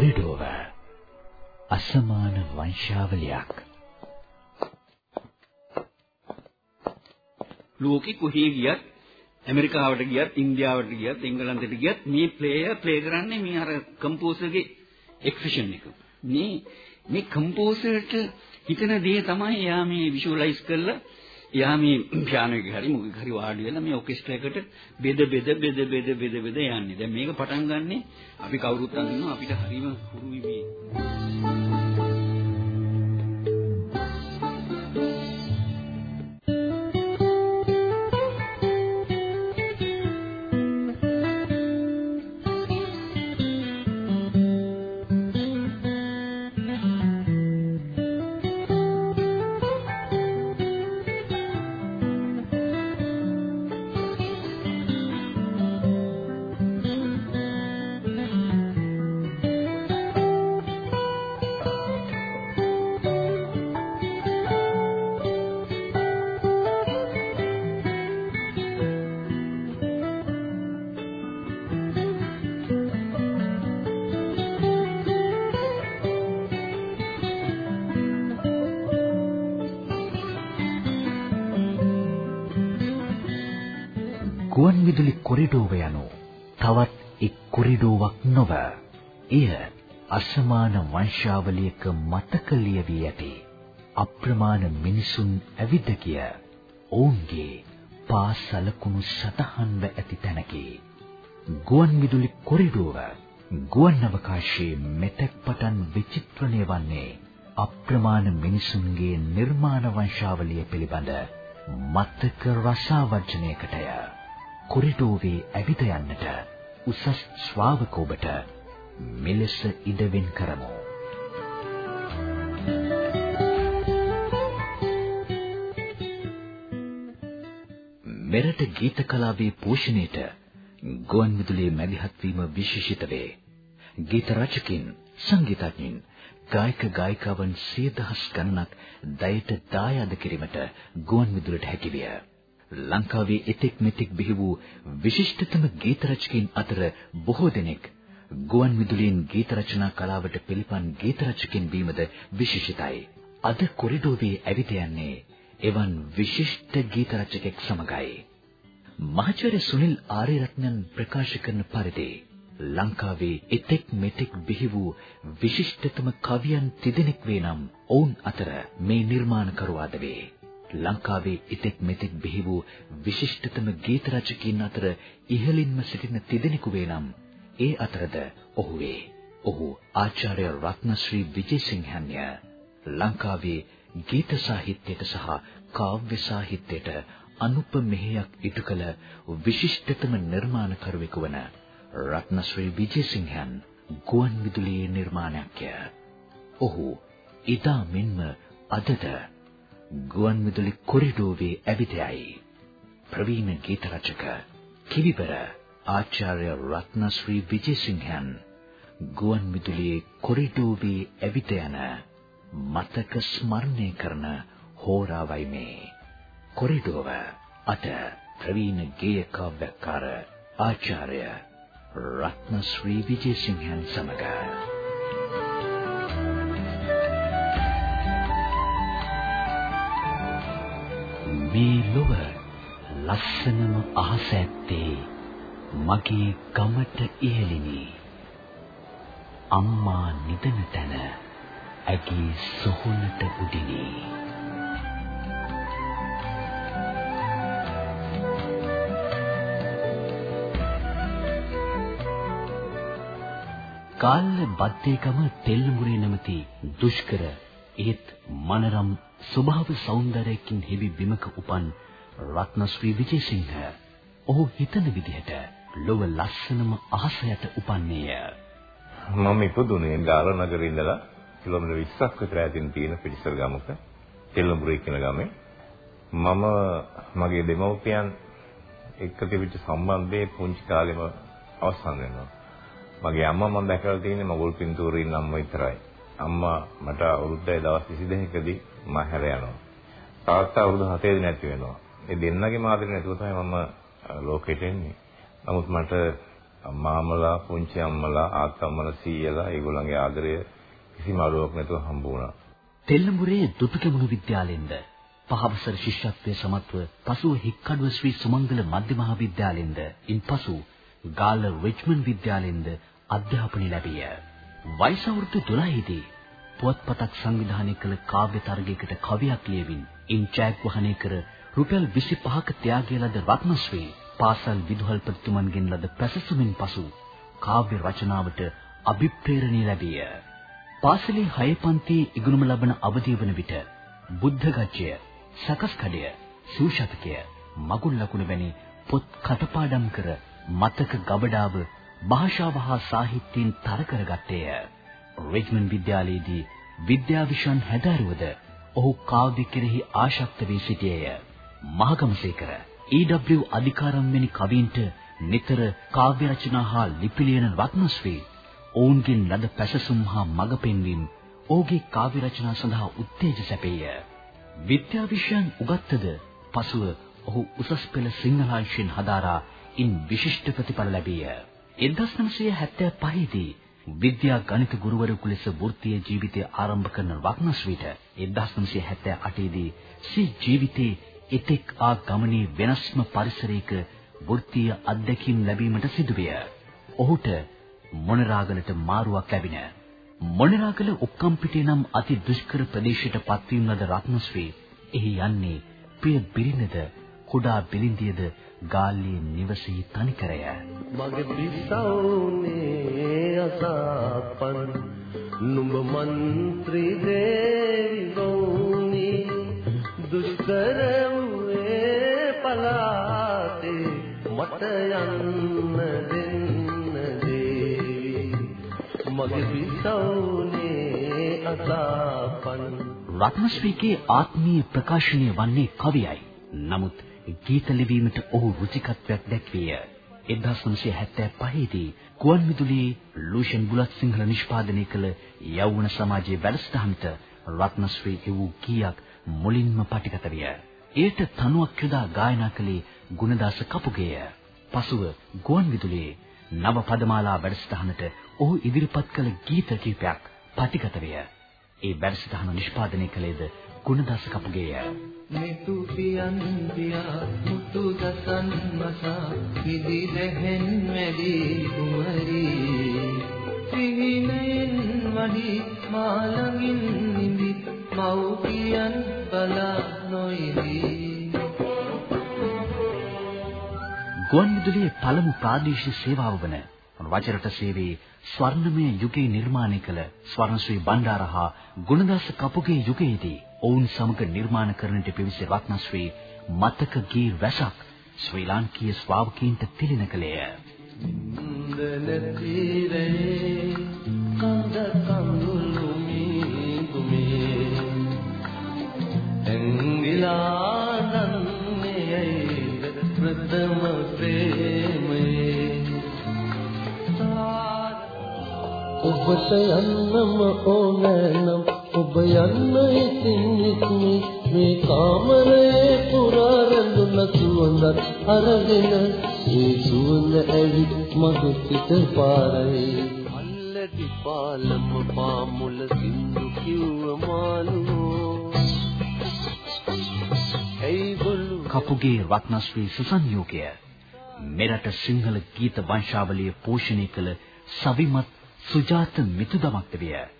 කොරිඩෝව අසමාන වංශාවලියක් ලෝකෙ කොහේ ගියත් ඇමරිකාවට ගියත් ඉන්දියාවට ගියත් එංගලන්තයට ගියත් මේ ප්ලේයර් ප්ලේ කරන්නේ මේ අර කම්පෝසර්ගේ එක්ස්ප්‍රෙෂන් එක. මේ මේ කම්පෝසර්ට හිතන දේ තමයි එයා මේ විෂුවලයිස් කරලා එයා මේ පියානෝ එක හරි මොකක් හරි වාඩි වෙලා මේ ඔකෙස්ට්‍රා එකට බෙද බෙද බෙද බෙද බෙද බෙද යන්නේ. දැන් මේක පටන් ගන්නෙ අපි කවුරුත් අඳිනවා අපිට හරිම හුරුයි මේ. කොරිඩෝව යනු. තවත් එක් කොරිඩෝවක් නොව එය අසමාන වංශාවලියක මතක ලියවී ඇති අප්‍රමාණ මිනිසුන් ඇවිද ගිය ඔවුන්ගේ පාසලකුණු සතහන්ව ඇති තැනකි. ගුවන් විදුලි කොරිඩෝව ගුවන් අවකාශයේ මෙතෙක් පටන් විචිත්‍රණය වන්නේ අප්‍රමාණ මිනිසුන්ගේ නිර්මාණ වංශාවලිය පිළිබඳ මතක රසාවර්ජනයකටය. කොරිඩෝවේ ඇවිද යන්නට උසස් ශ්‍රාවක ඔබට මෙලෙස ඉඩවෙන් කරමු. මෙරට ගීත කලාවේ පෝෂණයට ගුවන් විදුලියේ මැදිහත් වීම විශේෂිත වේ. ගීත රචකින්, සංගීතඥයින්, ගායක ගායිකාවන් සිය දහස් ගණනක් දයට දායාද කිරීමට ගුවන් විදුලියට හැකි විය. ලංකාවේ එතෙක් මෙතෙක් බිහි වූ විශිෂ්ටතම ගීත රචකයින් අතර බොහෝ දෙනෙක් ගුවන් විදුලියෙන් ගීත රචනා කලාවට පිළිපන් ගීත රචකයින් වීමද විශේෂිතයි. අද කොරිඩෝවේ ඇවිත් යන්නේ එවන් විශිෂ්ට ගීත රචකෙක් සමගයි. මහාචාර්ය සුනිල් ආරියරත්නන් ප්‍රකාශ කරන පරිදි ලංකාවේ එතෙක් මෙතෙක් බිහි වූ විශිෂ්ටතම කවියන් තිදෙනෙක් වේ නම් ඔවුන් අතර මේ නිර්මාණකරුවාද වේ. ලංකාවේ ඉතෙක් මෙතෙක් බිහි වූ විශිෂ්ටතම ගීත රචකයින් අතර ඉහළින්ම සිටින තිදෙනෙකු වේ නම් ඒ අතරද ඔහු වේ. ඔහු ආචාර්ය රත්නශ්‍රී විජේසිංහන්ය. ලංකාවේ ගීත සාහිත්‍යයට සහ කාව්‍ය සාහිත්‍යයට අනුපමෙහෙයක් ඉටු කළ විශිෂ්ටතම නිර්මාණකරුවෙකු වන රත්නශ්‍රී විජේසිංහන් ගුවන් විදුලියේ නිර්මාණඥය. ඔහු ඉදා මෙන්ම අදද ගුවන් විදුලි කොරිඩෝවේ ඇවිදයි. ප්‍රවීණ ගීත රචක කිවිබර ආචාර්ය රත්නශ්‍රී විජේසිංහන් ගුවන් විදුලියේ කොරිඩෝවේ ඇවිද යන මතක ස්මරණය කරන හෝරාවයි මේ. කොරිඩෝව අද ප්‍රවීණ ගේය කාව්‍යකාර ආචාර්ය රත්නශ්‍රී විජේසිංහන් සමග මේ ලොව ලස්සනම අහස ඇත්තේ මගේ ගමට ඉහෙලිනි අම්මා නිදන තැන ඇගේ සොහොනට උඩිනි. කාල්ල බද්දේකම තෙල්මුරේ නැමැති දුෂ්කර ඒත් මනරම් ස්වභාව සෞන්දර්යයෙන් හිවි බිමක උපන් රත්නශ්‍රී විජේසිංහ ඔහු හිතන විදිහට ලොව ලස්සනම අහසයට උපන්නේය. මම ඉපදුනේ ගාල නගරේ ඉඳලා කිලෝමීටර් 20ක් විතර ඈතින් තියෙන පිටිසර ගමක තෙල්මුරේ කියන ගමේ මම මගේ දෙමව්පියන් එක්ක තිබිච්ච සම්බන්ධයේ පුංචි කාලෙම අවසන් වෙනවා. මගේ අම්මා මම දැකලා තියෙන්නේ මගුල් පින්තූරේ ඉන්න අම්මා විතරයි. අම්මා මට අවුරුද්දේ දවස් 22කදී මම හැර යනවා. තාත්තා අවුරුදු 7 නැති වෙනවා. ඒ දෙන්නගේ මාදිරේ නැතුව තමයි මම ලෝකෙට එන්නේ. නමුත් මට මාමලා පුංචි අම්මලා ආත්තම්මලා සීයලා ඒගොල්ලන්ගේ ආදරය කිසිම අඩුවක් නැතුව හම්බ වුණා. තෙල්ලඹුරේ දුටුගැමුණු විද්‍යාලයෙන්ද පහවසර ශිෂ්‍යත්වයේ සමත්ව පසුව හික්කඩුව ශ්‍රී සුමංගල මධ්‍ය මහාවිද්‍යාලයෙන්ද ඉන්පසු ගාල්ල රිච්මන්ඩ් විද්‍යාලයෙන්ද අධ්‍යාපනය ලැබිය. වයස අවුරුදු 12 දී පුවත්පතක් සංවිධානය කළ කාව්‍ය තරගයකට කවියක් ලියමින් ඉන් ජයග්‍රහණය කර රුපියල් 25ක ත්‍යාගය ලද රත්නශ්‍රී පාසල් විදුහල්පතිතුමන්ගෙන් ලද පැසසුමින් පසු කාව්‍ය රචනාවට අභිප්‍රේරණය ලැබිය. පාසලේ 6 පන්තියේ ඉගෙනුම ලබන අවධිය වන විට බුද්ධ ගජ්ජය, සකස් කඩය, සූෂතකය, මගුල් ලකුණ වැනි පොත් කටපාඩම් කර මතක ගබඩාව භාෂාව හා සාහිත්‍යයෙන් තර කරගත්තේය. රිච්මන්ඩ් විද්‍යාලයේදී විද්‍යා විෂයන් හැදෑරුවද ඔහු කාව්‍ය කෙරෙහි ආශක්ත වී සිටියේය. මහගමසේකර ඊ.ඩබ්ලිව් e අධිකාරම් වැනි කවීන්ට නිතර කාව්‍ය රචනා හා ලිපි ලියන රත්නශ්‍රී ඔවුන්ගෙන් ලද පැසසුම් හා මඟ පෙන්වීම ඔහුගේ කාව්‍ය රචනා සඳහා උත්තේජ සැපේය. විද්‍යා විෂයන් උගත්තද පසුව ඔහු උසස් පෙළ සිංහලාංශයෙන් හදාරා ඉන් විශිෂ්ට ප්‍රතිඵල ලැබිය. 1975 දී විද්‍යා ගණිත ගුරුවරයෙකු ලෙස වෘත්තීය ජීවිතය ආරම්භ කරන රත්නශ්‍රීට 1978 දී සී ජීවිතේ එතෙක් ආ ගමනේ වෙනස්ම පරිසරයක වෘත්තීය අත්දැකීම් ලැබීමට සිදුවිය. ඔහුට මොනරාගලට මාරුවක් ලැබින. මොනරාගල ඔක්කම්පිටිය නම් අති දුෂ්කර ප්‍රදේශයට පත්වීම ලද රත්නශ්‍රී එහි යන්නේ ප්‍රිය බිරිඳද කුඩා බිලින්දියද ගාල්ලේ නිවසෙහි තනිකරය. මගේ පිසවුනේ අසපන් නුඹ മന്ത്രി දේවි ගෝනි දුෂ්කර පලාතේ මට යන්න දෙන්න දේවි මගේ පිසවුනේ අසපන් රත්නශ්‍රීගේ ආත්මීය ප්‍රකාශනය වන්නේ කවියයි. නමුත් ගීත ලිවීමට ඔහු රුචිකත්වයක් දැක්විය. 1975 දී ගුවන් විදුලියේ ලූෂන් බුලත් සිංහල නිෂ්පාදනය කළ යෞවන සමාජයේ වැඩසටහනට රත්නශ්‍රී එවූ කීයක් මුලින්ම පටිගත විය. එයට තනුවක් යොදා ගායනා කළේ ගුණදාස කපුගේය. පසුව ගුවන් විදුලියේ නව පදමාලා වැඩසටහනට ඔහු ඉදිරිපත් කළ ගීත කිහිපයක් පටිගත විය. ඒ වැඩසටහන නිෂ්පාදනය කළේද ගුණදාස කපුගේය. මෙතු පියන් පියා මුතු දසන් මසා විදි දෙහෙන් වැඩි කුමරි සිහිනෙන් වඩි මාළඟින් නිදි මව්පියන් බලා නොයිවි ගුවන්විදුලියේ පළමු ප්‍රාදේශීය සේවාව වන වජරට සේවයේ ස්වර්ණමය යුගයේ නිර්මාණය කළ ස්වර්ණශ්‍රී බණ්ඩාරහා ගුණදාස කපුගේ යුගයේදී ඔවුන් සමග නිර්මාණ කරන්නට පිවිසි රත්නශ්‍රී මතක ගී රසක් ශ්‍රී ලාංකීය ශ්‍රාවකීන්ට තිලින කළේය. දනතිරේ කඳ කඳුළු මී ගුමේ එංගිලා නන්නේ ප්‍රථම ප්‍රේමයේ ඔබට යන්නම ඕනනම් ඔබ යන්න ඉතින් ඉක්මි. මේ කාමරේ පුරා රැඳුන සුවඳත් අරගෙන ඒ සුවඳ ඇවිත් මගේ සිත පාරයි. අල්ලඩි පාලම පාමුල සින්දු කිව්ව මාළුවෝ. කපුගේ රත්නශ්‍රී සුසංයෝගය මෙරට සිංහල ගීත වංශාවලිය පෝෂණය කළ සවිමත් සුජාත මිතුදමක්ද විය.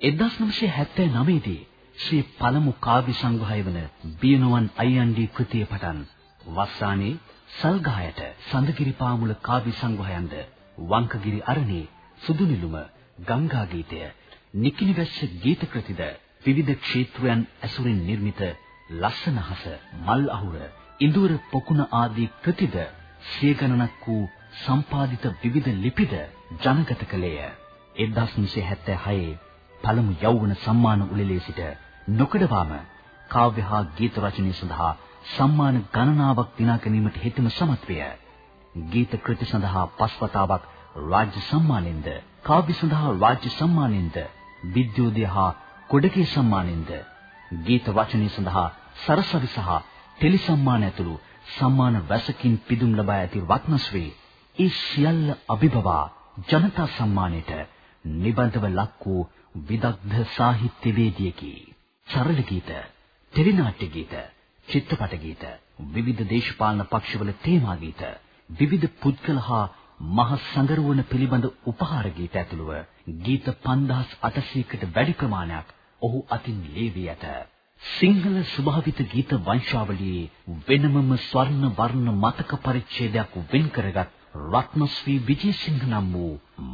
1979 දී ශ්‍රී පළමු කාව්‍ය සංග්‍රහය වන බියනවන් අයියන්ඩි කෘතිය පටන් වස්සානේ සල්ගහයට සඳගිරි පාමුල කාව්‍ය සංග්‍රහයන්ද වංකගිරි අරණේ සුදුනිලුම ගංගා ගීතය නිකිනිවැස්ස ගීත කෘතිද විවිධ ක්ෂේත්‍රයන් ඇසුරින් නිර්මිත ලස්සනහස මල් අහුර ඉඳුර පොකුණ ආදී කෘතිද සිය ගණනක් වූ සම්පාදිත විවිධ ලිපිද ජනගත කළේය. 1976 පළමු යෞවන සම්මාන උළෙලේ සිට නොකඩවාම කාව්‍ය හා ගීත රචනය සඳහා සම්මාන ගණනාවක් දිනා ගැනීමට හෙතෙම සමත් විය. ගීත කෘති සඳහා පස්වතාවක් රාජ්‍ය සම්මානෙන්ද, කාව්‍ය සඳහා රාජ්‍ය සම්මානෙන්ද, විද්‍යෝදය හා කොඩකේ සම්මානෙන්ද, ගීත වචනය සඳහා සරසවි සහ ටෙලි සම්මාන ඇතුළු සම්මාන රැසකින් පිදුම් ලබා ඇති රත්නශ්‍රී ඒ සියල්ල අභිබවා ජනතා සම්මානයට නිබඳව ලක් වූ විදග්ධ සාහිත්‍යවේදියෙකි. සරල ගීත, ටෙලිනාට්‍ය ගීත, චිත්‍රපට ගීත, විවිධ දේශපාලන පක්ෂවල තේමා ගීත, විවිධ පුද්ගල හා මහ සංගරුවන පිළිබඳ උපහාර ගීත ඇතුළුව ගීත 5800කට වැඩි ප්‍රමාණයක් ඔහු අතින් ලේවී ඇත. සිංහල ස්වභාවිත ගීත වංශාවලියේ වෙනමම ස්වර්ණ වර්ණ මතක පරිච්ඡේදයක් වෙන් කරගත් රත්නශ්‍රී විජේසිංහ නම් වූ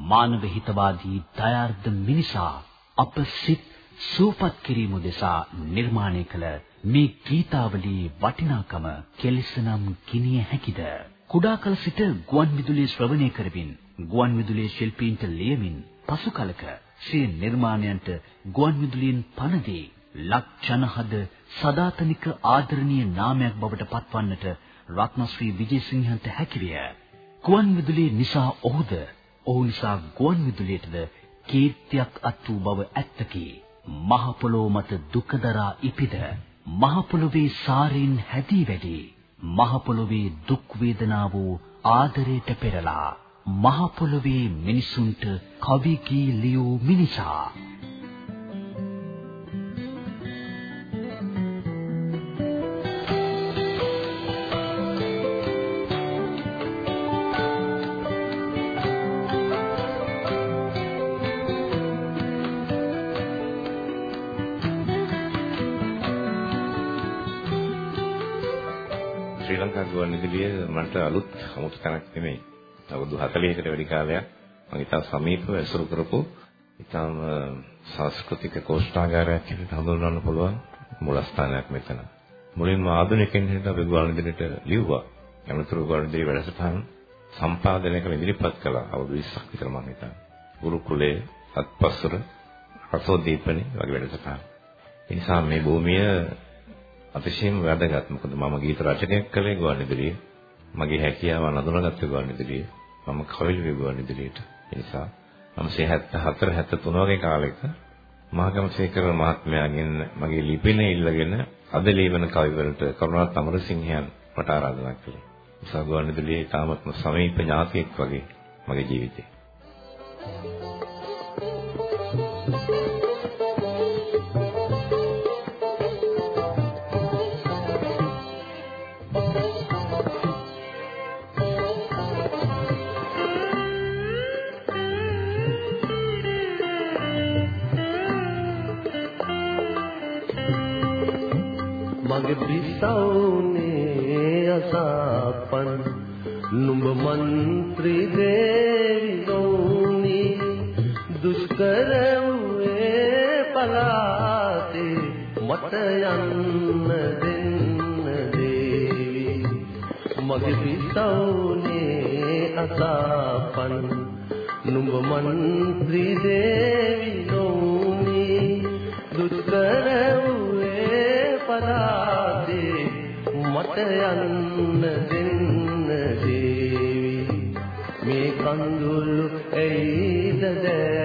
මානව හිතවාදී දයාර්ධ මිනිසා අප සිත් සූපත් කිරීම දෙසා නිර්මාණය කළ මේ ගීතාවලියේ වටිනාකම කෙලෙසනම් කිනිය හැකිද කුඩා කල සිට ගුවන් විදුලිය ශ්‍රවණය කරමින් ගුවන් විදුලියේ ශිල්පීන්ට ලියමින් පසු කලක සිය නිර්මාණයන්ට ගුවන් විදුලියෙන් පණ දී ලක් ජනහද සදාතනික ආදරණීය නාමයක් බවට පත්වන්නට රත්නශ්‍රී විජේසිංහන්ට හැකියිය. ගුවන් විදුලිය නිසා ඔහුද ඔහු නිසා ගුවන් විදුලියටද කීර්තියක් අත් වූ බව ඇත්තකි. මහ පොළොව මත දුකදරා ඉපිද මහ පොළොවේ සාරින් හැදී වැඩි මහ පොළොවේ දුක් වේදනා වූ ආදරයට පෙරලා මහ පොළොවේ මිනිසුන්ට කවි කී ලියූ මිනිසා ශ්‍රී ලංකා ගුවන් විදුලිය මට අලුත් 아무තු තැනක් නෙමෙයි. අවුරුදු 40කට වැඩි කාලයක් මම ඉතාම සමීපව ඇසුරු කරපු ඉතාම සංස්කෘතික කෝෂ්ඨාගාරයක් හැටියට හඳුන්වන්න පුළුවන් මූලස්ථානයක් මෙතන. මුලින්ම ආධුනිකයන් හැටියට අපි ගුවන් විදුලියට ලිව්වා. යමතුරු ගුවන් විදුලි වැඩසටහන් සම්පාදනය කළ ඉදිරිපත් කළා අවුරුදු 20ක් විතර මම හිතන්නේ. ගුරුකුලයේ අත්පසුර රසෝදීපනි වගේ වැඩසටහන්. ඒ නිසා මේ භූමිය අතිශයින්ම වැදගත්. මොකද මම ගීත රචනයක් කළේ ගුවන් විදුලියේ. මගේ හැකියාව නඳුනගත්තේ ගුවන් විදුලියේ. මම කවි ලිව්වේ ගුවන් විදුලියට. ඒ නිසා 1974 73 වගේ කාලෙක මහගමසේකර මහත්මයාගෙන් මගේ ලිපින ඉල්ලගෙන අද ලියවන කවි වලට කරුණාත් අමරසිංහයන් මට ආරාධනා කළා. නිසා ගුවන් විදුලියේ තාමත්ම සමීප ඥාතියෙක් වගේ මගේ ජීවිතේ. මගේ විසවුනේ අසපන්. නුඹ මන්ත්‍රී දේවි ගෞනි දුෂ්කර වූයේ පලාතේ මට යන්න දෙන්න දේවි. මගේ විසවුනේ අසපන්. නුඹ මන්ත්‍රී දේවි ಗಿರಿಜದ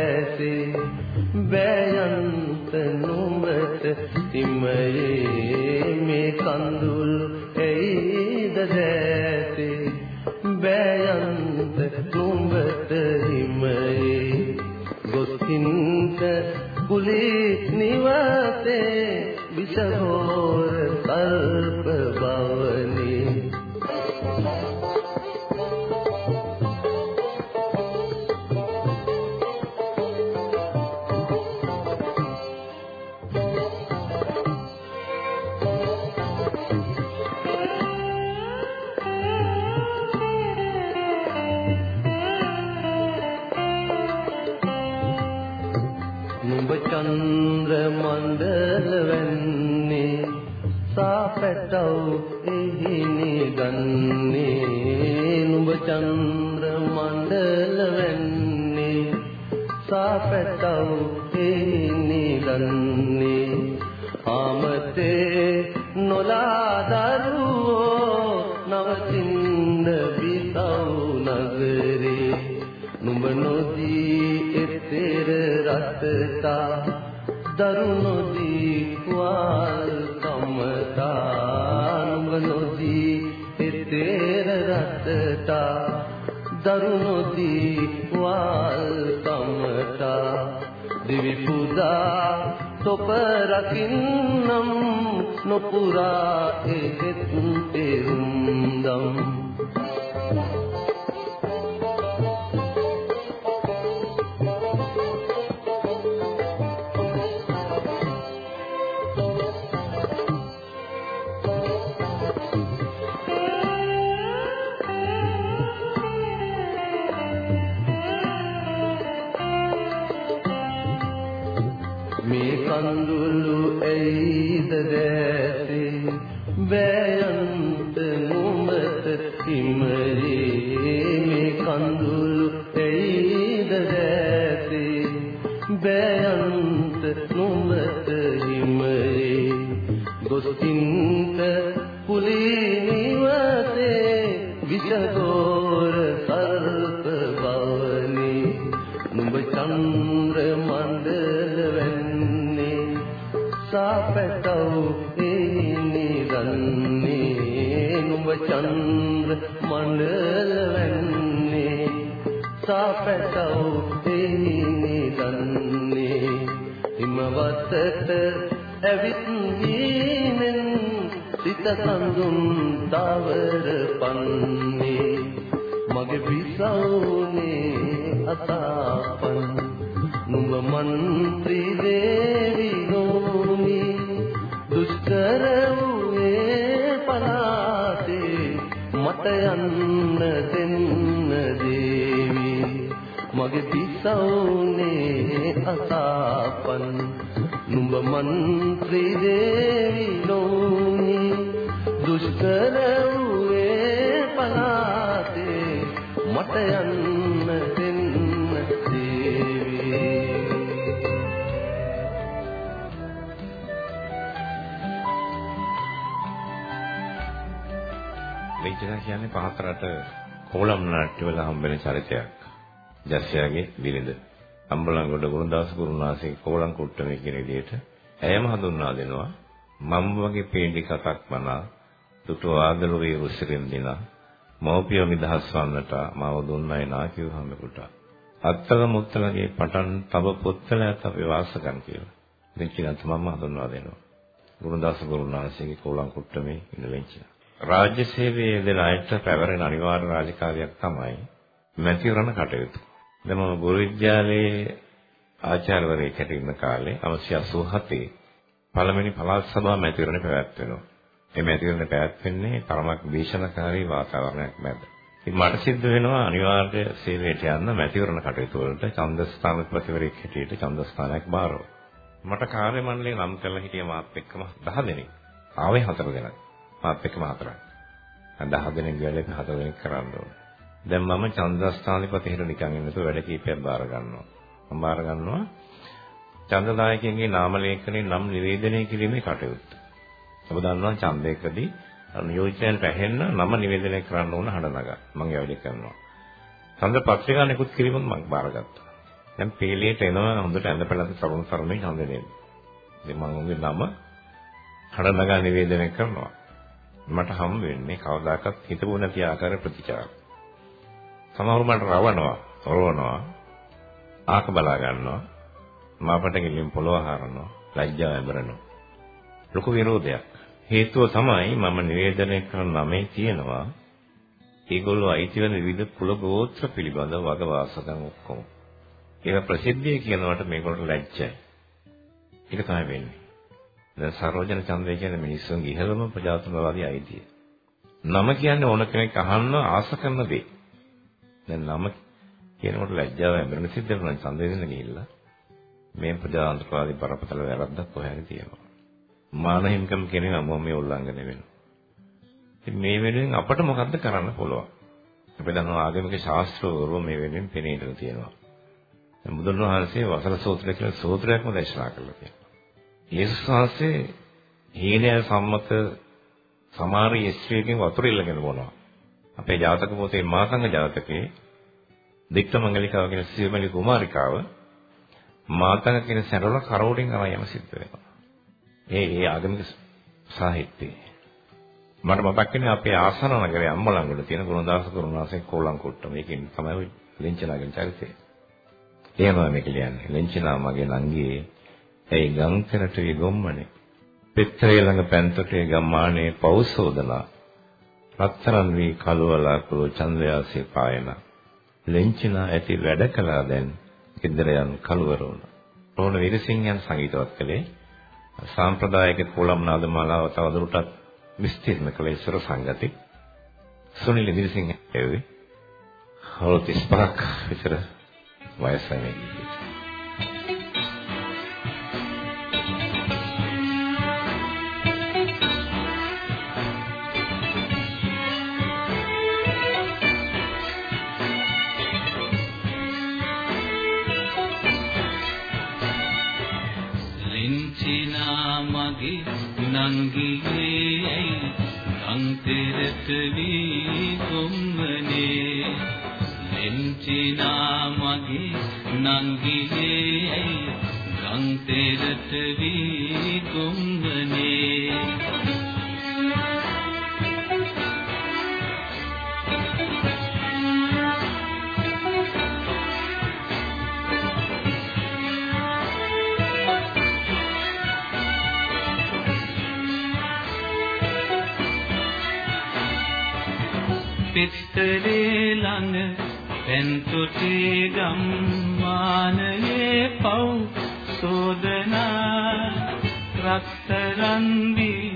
චන්ද්‍ර මණ්ඩල වෙන්නේ සාපැටව එහි නිගන්නේ නුඹ චන්ද්‍ර මණ්ඩල වෙන්නේ සාපැටව රකින්නම් නොපුරා එහෙත් සාපතව ඒ නිරන්නේ නුඹ චන්ද්‍ර මණ්ඩල වෙන්නේ. සාපතව ඒ නිරන්නේ හිමවතට ඇවිත් වීමෙන් සිත සඳුන් දවර පන්නේ. මගේ විසවුනේ අතාපන්. නුඹ මන්ත්‍රී දේවි නෝනි දුෂ්කර වූයේ පලාතේ මට යන්න දෙන්න දේවි. මගේ විසවුනේ අතාපන් නුඹ මන්ත්‍රී දේවි නෝනි දුෂ්කර වූයේ පලාතේ මට යන්න කියන්නේ පහතරට කෝලම් නාට්‍යවල හම්බෙන චරිතයක්. ජස්යාගේ බිරිඳ. අම්බලන්ගොඩ ගුරුදාස ගුරුනාසේ කෝලම් කුට්ටමේ කියන විදිහට ඇයම හඳුන්වා දෙනවා. මම වගේ පේන්ටි කතක් මනා දුටු ආදරුවේ උසිරින් දිනා මෞපිය නිදහස් වන්නට මාව දුන්නයි නා කිව්වම කොට. අත්තල මුත්තලගේ පටන් තව පොත්තලයට අපි වාසකම් කියලා. දෙච්චිනත් මම හඳුන්වා දෙනවා. ගුරුදාස ගුරුනාසේගේ කෝලම් කුට්ටමේ ඉන්න වෙච්චා. රාජ්‍ය සේවයේ දෙන අයට පැවරෙන අනිවාර්ය රාජකාරියක් තමයි මැතිවරණ කටයුතු. දැන් මම ගුරු විද්‍යාලයේ ආචාර්යවරයෙක්ට ඉන්න කාලේ 1987 පළවෙනි පළාත් සභා මැතිවරණ පැවැත්වෙනවා. මේ මැතිවරණ පැවැත්වෙන්නේ තරමක් භීෂණකාරී වාතාවරණයක් මැද. ඉතින් මට සිද්ධ වෙනවා අනිවාර්ය සේවයට යන්න මැතිවරණ කටයුතු වලට ඡන්දස්ථානපතිවරයෙක් හැටියට ඡන්දස්ථානයක් බාරව. මට කාර්ය මණ්ඩලේ නම් කරලා හිටිය මාත් එක්කම 10 දෙනෙක්. ආවේ 4 දෙනෙක්. මාත් එක්කම හතරක්. 10 දෙනෙක් ගියලෙක 4 දෙනෙක් කරන්න ඕනේ. දැන් මම ඡන්දස්ථානපති හිට නිකන් ඉන්නතු වැඩ කීපයක් බාර ගන්නවා. මම බාර ගන්නවා ඡන්දදායකයන්ගේ නාම ලේඛනයේ නම් නිවේදනය කිරීමේ කටයුත්ත. ඔබ දන්නවා ඡන්දයකදී නියෝජිතයන්ට ඇහෙන්න නම නිවේදනය කරන්න ඕන හඬ නගා. මම ඒ වැඩේ කරනවා. ඡන්ද පත්‍රිකා නිකුත් කිරීමත් මම බාරගත්තා. දැන් පේලියට එනවා හොඳට ඇඳපළඳ තරුණ තරුණී ඡන්ද දෙන්න. ඉතින් මම උන්ගේ නම හඬ නගා නිවේදනය කරනවා. මට හම් වෙන්නේ කවදාකවත් හිතපො නැති ආකාර ප්‍රතිචාර. සමහරව මට රවනවා, තොරවනවා, ආක බලා ගන්නවා, මාපට ගෙලින් පොළව හරනවා, ලැජ්ජාව ඇඹරනවා. ලොකු විරෝධයක්. හේතුව තමයි මම නිවේදනය කරන නමේ තියෙනවා ඒගොල්ලෝ අයිති වෙන විවිධ කුල ගෝත්‍ර පිළිබඳව වග වාසකම් ඔක්කොම. ඒක ප්‍රසිද්ධිය කියනකොට මේගොල්ලෝ ලැජ්ජයි. ඒක තමයි වෙන්නේ. දැන් සර්වජන ඡන්දය කියන්නේ මිනිස්සුන්ගේ ඉහළම ප්‍රජාතන්ත්‍රවාදී අයිතිය. නම කියන්නේ ඕන කෙනෙක් අහන්න ආස කරන දේ. දැන් නම කියනකොට ලැජ්ජාව ඇඹරෙන සිද්ධ වෙනවා ඡන්දය දෙන්න ගිහිල්ලා. මේ ප්‍රජාතන්ත්‍රවාදී බරපතල වැරද්දක් කොහේ තියෙනවා. මානහිමකම් කියන නම මේ උල්ලංඝනය වෙනවා. ඉතින් මේ වෙනුවෙන් අපට මොකද්ද කරන්න පුළුවන්? අපි දන්නවා ආගමික ශාස්ත්‍රවල මේ වෙනුවෙන් පෙනීලා තියෙනවා. දැන් බුදුන් වහන්සේ වසල සූත්‍රය කියලා සූත්‍රයක්ම දේශනා කළා කියලා. යේසුස් වහන්සේ හීනය සම්මත සමාරී ස්ත්‍රියකින් වතුර ඉල්ලගෙන බොනවා. අපේ ජාතක පොතේ මාසංග ජාතකයේ දික්ත මංගලිකාව කියන සියමලි කුමාරිකාව මාතංග කියන සැරවල කරවටින් අරන් යම සිද්ධ වෙනවා. ඒ ඒ ආගමික සාහිත්‍යයේ. මට මතක් වෙන්නේ අපේ ආසන නගරයේ අම්මලංගොඩ තියෙන ගුණදාස කරුණාසෙන් කොලංකොට්ට මේකෙන් තමයි ලෙන්චනාගේ චරිතය. එහෙමයි මේක ලියන්නේ. ලෙන්චනා මගේ නංගියේ ඇයි ගම්කරට ගොම්මනේ. පෙත්‍රේ ළඟ පැන්තොටේ ගම්මානේ පෞසෝදනා. රත්තරන් වී කලවලා කුළු චන්ද්‍රයාසේ පායන. ලෙන්චනා ඇති වැඩ කළා දැන් ගෙදර යන කලවර වුණා. රෝණ විරසිංහයන් සංගීතවත් කළේ සාම්ප්‍රදායික කොළම් නාද මාලාව තවදුරටත් විස්තීර්ණ කළ ඉස්සර සංගති සුනිල් විරසිංහ එව්වේ. අවුරුදු 35ක් විතර වයසයි මේකේ. පිටරේ ළඟ පෙන්තුටි ගම්මානයේ පව් සෝදනා රත්තරන් වී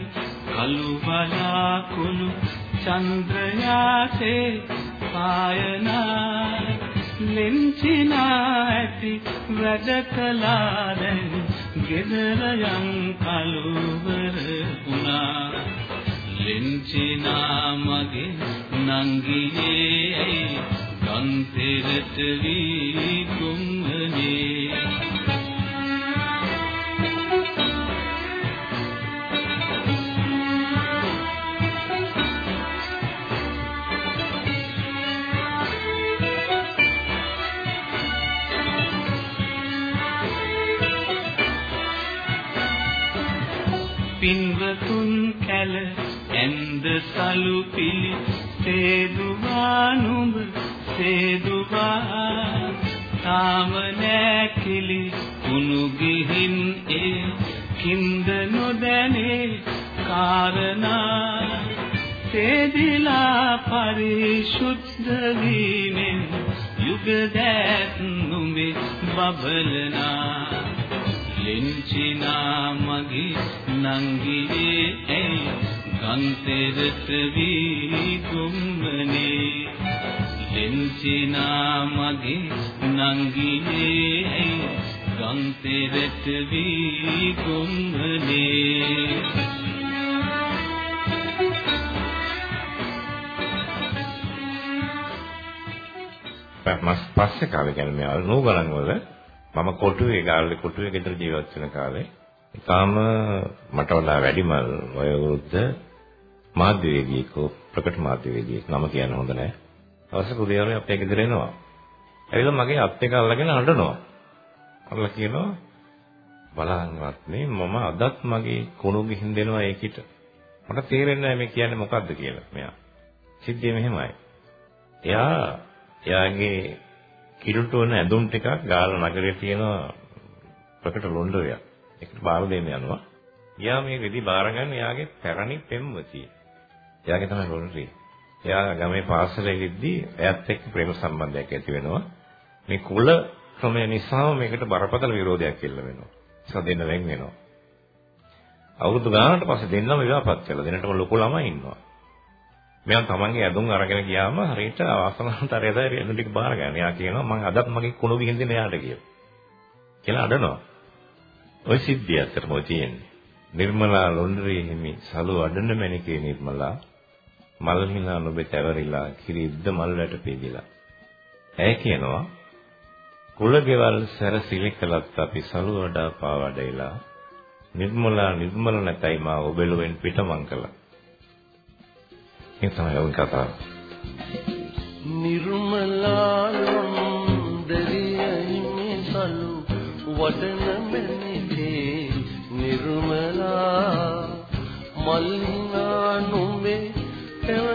කළු බලාකුළු චන්ද්‍රයාසේ පායනා ලෙන්චිනා ඇති වැඩ කළා දැන් ගෙදර යම් කලුවර වුණා. ලෙන්චිනා මගේ නංගියේ ගන්තෙරට වී කුම්මනේ පින්වතුන් කැල ඇන්ද සලු පිලි සේදුවා නුඹ සේදුවා තාම නැකිලි උණු ගිහින් ඒ කින්ද නොදැනේ කාරණා. සේදිලා පරිශුද්ධ වීමෙන් යුග දැත් නුඹේ බබලනා. ලෙන්චිනා මගේ නංගියේ ඇයි ගන්තෙරට වී කුම්මනේ ලෙන්චිනා මගේ නංගියේ ඇයි ගන්තෙරට වී කුම්මනේ මස් පස්සේ කාලේ කියන්නේ මේ නූගලන් වල මම කොටුවේ ගාල්ලේ කොටුවේ ගෙදර ජීවත් වෙන කාලේ. ඊටාම මට වඩා වැඩිමල් වයෝවෘද්ධ මාධ්‍යවේදියෙක් ප්‍රකට මාධ්‍යවේදියෙක් නම කියන්න හොඳ නැහැ. අවශ්‍ය කුරියාවේ අපේ ගෙදර එනවා. ඇවිල්ලා මගේ අත් එක අල්ලගෙන අඬනවා. අල්ල කියනවා බලහන්වත් මේ මම අදත් මගේ කුණු ගිහින් දෙනවා ඒකිට. මට තේරෙන්නේ නැහැ මේ කියන්නේ මොකද්ද කියලා මෙයා. සිද්ධිය මෙහෙමයි. එයා එයාගේ කිරුට වන ඇඳුම් ටිකක් ගාලා නගරේ තියෙන ප්‍රකට ලොන්ඩරයක්. ඒකට බාර දෙන්න යනවා. ගියා මේ වෙදි බාර ගන්න එයාගේ පැරණි පෙම්වතිය. එයාගේ තමයි ලොන්ඩරේ. එයා ගමේ පාසලේ ඉද්දී එයාත් එක්ක ප්‍රේම සම්බන්ධයක් ඇති වෙනවා. මේ කුල ක්‍රමය නිසාම මේකට බරපතල විරෝධයක් එල්ල වෙනවා. ඒක දෙන්න වෙන් වෙනවා. අවුරුදු ගානකට පස්සේ දෙන්නම විවාහපත් කළා. දෙන්නටම ලොකු ළමයි ඉන්නවා. මෙයා තමන්ගේ ඇඳුම් අරගෙන ගියාම හරියට අවසනාන්තරයද එන්න ටික බාර ගන්න. එයා කියනවා මම අදත් මගේ කුණු ගිහින් දෙන්න එයාට කියලා. කියලා අඬනවා. ওই සිද්ධිය අතරම තියෙන්නේ. නිර්මලා ලොන්ඩරේ හිමි සලු අඩන මැණිකේ නිර්මලා මල් හිනා නොබේ තැවරිලා කිරිද්ද මල් වැට පෙදිලා. ඇය කියනවා කුලගෙවල් සැරසිලි කළත් අපි සලු වඩා පාවඩයිලා නිර්මලා නිර්මල නැතයි මා ඔබෙලුවෙන් පිටමං කළා. මේ තමයි ඔය කතාව. නිර්මලා ලොන්දරියයි සලු වඩන මෙනිකේ නිර්මලා මල්නා නුඹේ Philip.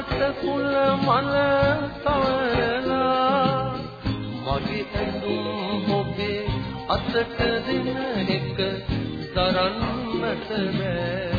කහට කුල මල තවලා මගේ ඇඳුම් ඔබේ අතට දෙන එක දරන්නට බෑ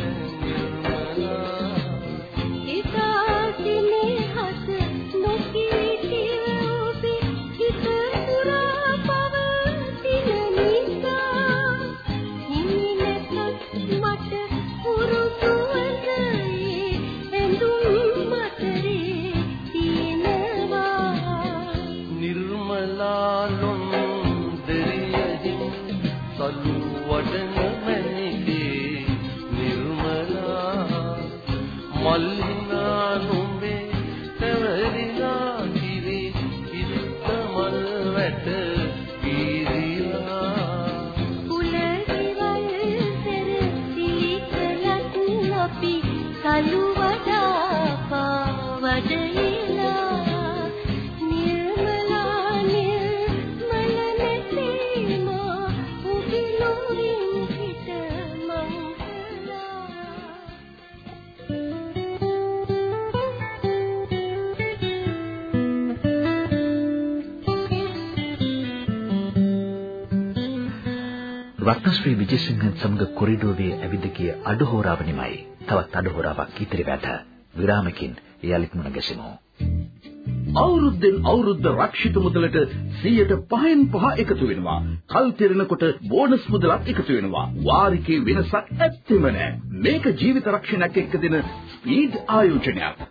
රත්නශ්‍රී විජේසිංහන් සමග කොරිඩෝවේ ඇවිද ගිය අඩහෝරාව නිමයි. තවත් අඩහෝරාවක් ඉතිරි වැට. විරාමකින් යලිත් මුණ ගැසෙමු. අවුරුද්දෙන් අවුරුද්ද රක්ෂිත මුදලට 100%න් පහ එකතු වෙනවා. කල් තිරනකොට බෝනස් මුදලක් එකතු වෙනවා. වාරිකේ වෙනසක් ඇත්තෙම නෑ. මේක ජීවිත රක්ෂණයක් එක්ක දෙන ස්පීඩ් ආයෝජනයක්.